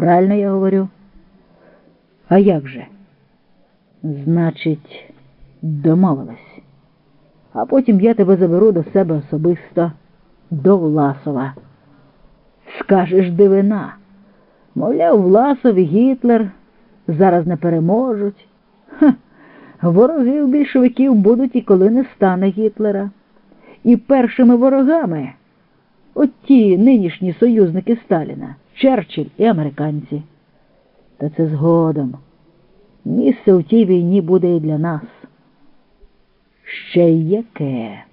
Правильно я говорю? А як же? Значить, домовилась. А потім я тебе заберу до себе особисто, до Власова. Скажеш дивина. Мовляв, Власов і Гітлер зараз не переможуть. Ха, Ворогів більшовиків будуть і коли не стане Гітлера. І першими ворогами от ті нинішні союзники Сталіна, Черчилль і американці. Та це згодом. Місце у тій війні буде і для нас. Ще й яке.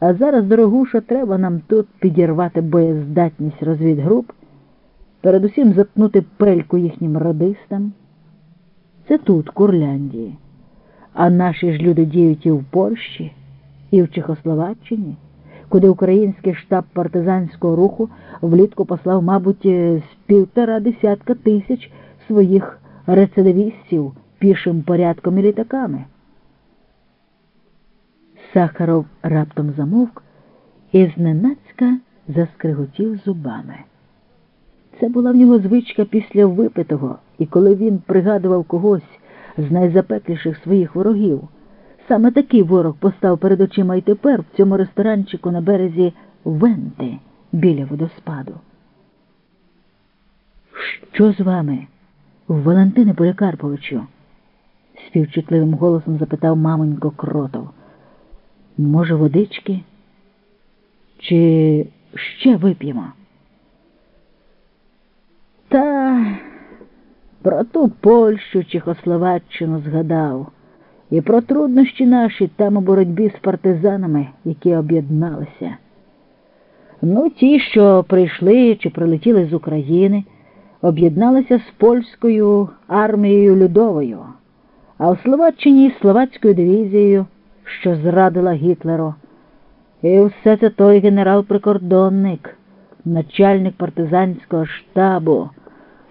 А зараз, дорогуша, треба нам тут підірвати боєздатність розвідгруп, передусім заткнути пельку їхнім радистам. Це тут, Курляндії. А наші ж люди діють і в Польщі, і в Чехословаччині, куди український штаб партизанського руху влітку послав, мабуть, з півтора десятка тисяч своїх рецидивістів пішим порядком і літаками. Сахаров раптом замовк і зненацька заскриготів зубами. Це була в нього звичка після випитого, і коли він пригадував когось з найзапекліших своїх ворогів, саме такий ворог постав перед очима і тепер в цьому ресторанчику на березі Венти біля водоспаду. Що з вами, Валентине Полікарповичу? співчутливим голосом запитав мамонько кротов. Може, водички? Чи ще вип'ємо? Та про ту Польщу Чехословаччину згадав і про труднощі наші там у боротьбі з партизанами, які об'єдналися. Ну, ті, що прийшли чи прилетіли з України, об'єдналися з польською армією Людовою, а у Словаччині словацькою дивізією, що зрадила Гітлеру. І все це той генерал-прикордонник, начальник партизанського штабу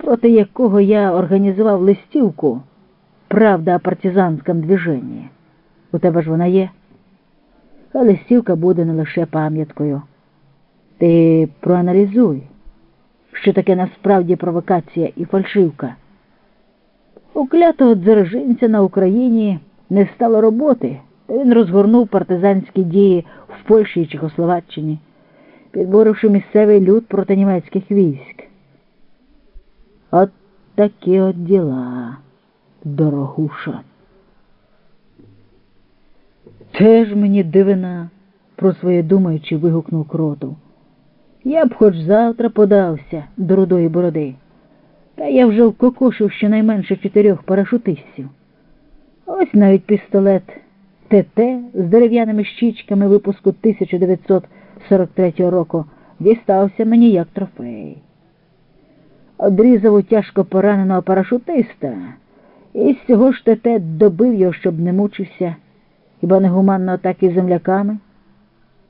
проти якого я організував листівку Правда о партизанському движенні. У тебе ж вона є? А листівка буде не лише пам'яткою. Ти проаналізуй, що таке насправді провокація і фальшивка. У клятого дзержинця на Україні не стало роботи, та він розгорнув партизанські дії в Польщі і Чехословаччині, підборивши місцевий люд проти німецьких військ. От такі от діла, дорогуша. Теж мені дивина, про своє думаючи, вигукнув кротов. Я б хоч завтра подався до рудої бороди, та я вже вкокошив щонайменше чотирьох парашутистів. Ось навіть пістолет ТТ з дерев'яними щічками випуску 1943 року дістався мені як трофей одрізав у тяжко пораненого парашутиста і з цього ж тете добив його, щоб не мучився, хіба не гуманно так і земляками?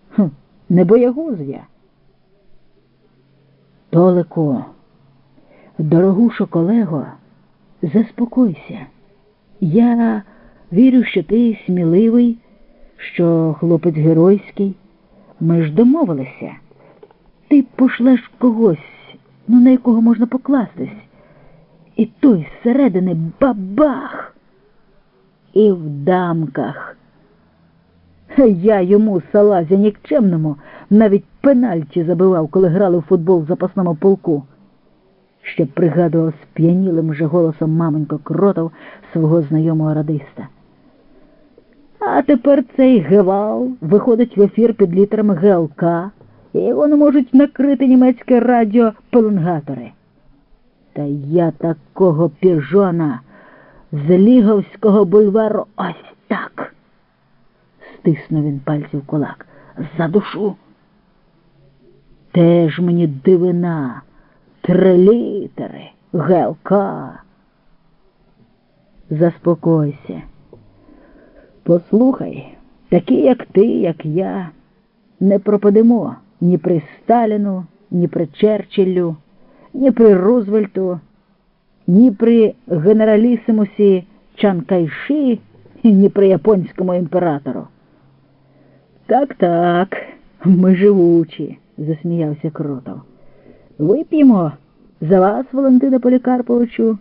Хм, Не боягуз я. Толико, дорогушо колего, заспокойся. Я вірю, що ти сміливий, що хлопець геройський. Ми ж домовилися. Ти пошлеш когось ну на якого можна покластись. І той зсередини бабах. І в дамках. Я йому салазя нікчемному навіть пенальті забивав, коли грали в футбол в запасному полку. Ще пригадував сп'янілим же голосом маменько кротов свого знайомого радиста. А тепер цей гевал виходить в ефір під літерами ГЛК і його не можуть накрити німецьке радіо пеленгатори. Та я такого піжона з Ліговського бульвару ось так. Стиснув він пальців кулак. За душу. Теж мені дивина, три літери, гелка. Заспокойся. Послухай, такі, як ти, як я, не пропадемо ні при Сталіну, ні при Черчиллю, ні при Рузвельту, ні при генералісимусі Чанкайші, ні при японському імператору. Так, так, ми живучі, засміявся Кротов. Вип'ємо За вас, Валентина Полікарповичу,